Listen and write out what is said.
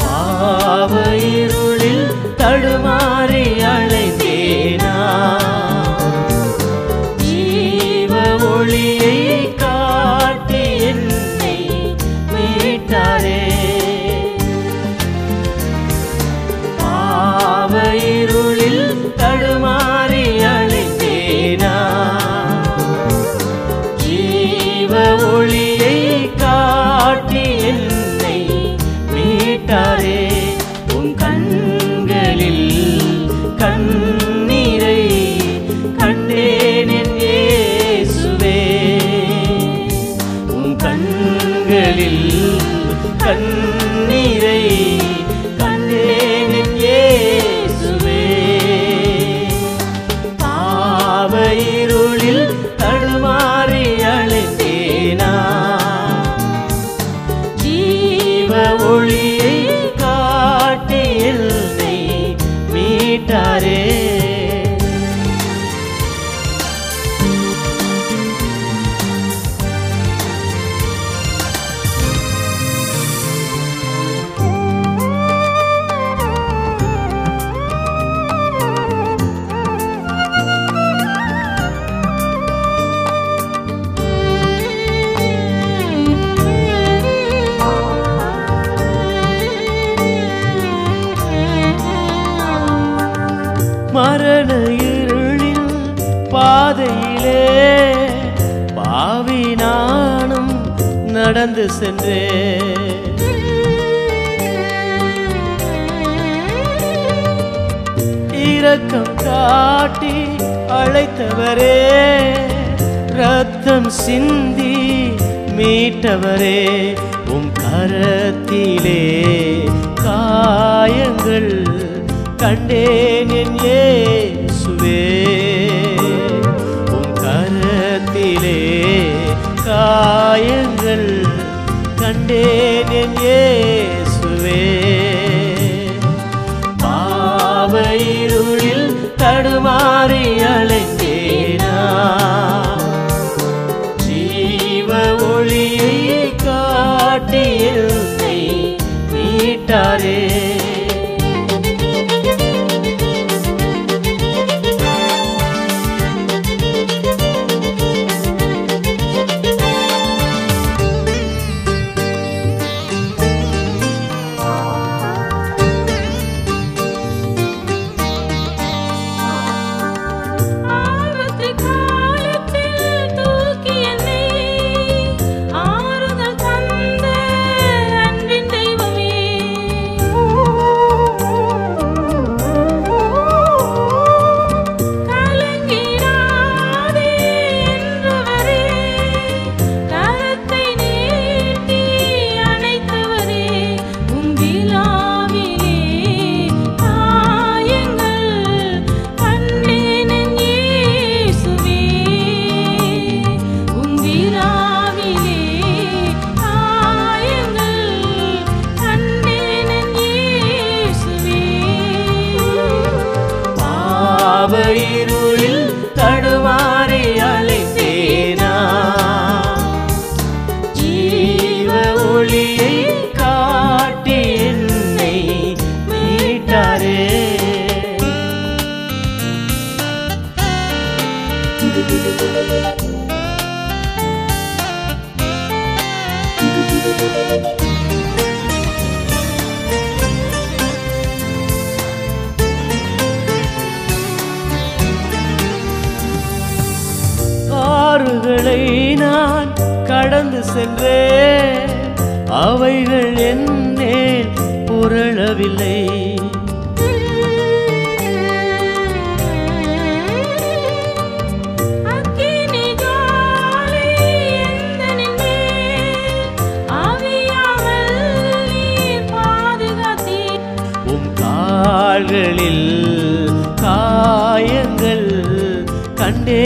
பாவ இருளில் தடுமாறி அழை ஒளியே மன இருளின் பாதையிலே பாவி நானும் நடந்து சென்றேன். இரக்கம் காட்டி அழைத்தவரே ரத்தம் சிந்தி மீட்டவரே உம் கரத்திலே காயங்கள் கண்டேன் என் ஏசுவே உன் கரத்திலே காயங்கள் கண்டேன் என் ஏ அவைகளை நான் கடந்து சென்றேன். அவைகள் என்னே புரளவில்லை. கால்களில் காயங்கள் கண்டே